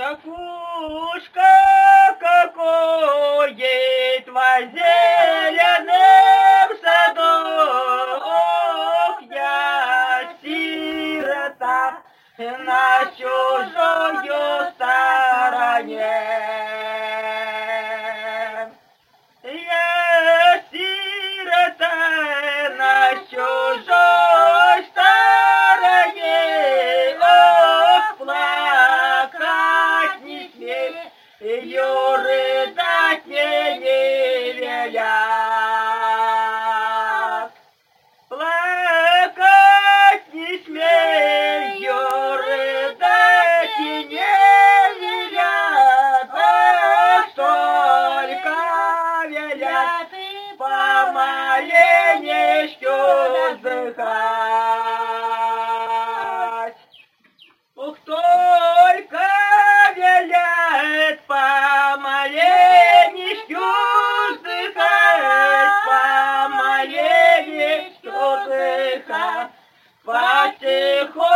Такушка, какое во зеленом саду, Ох, я сирота на чужом y yo re Патихо.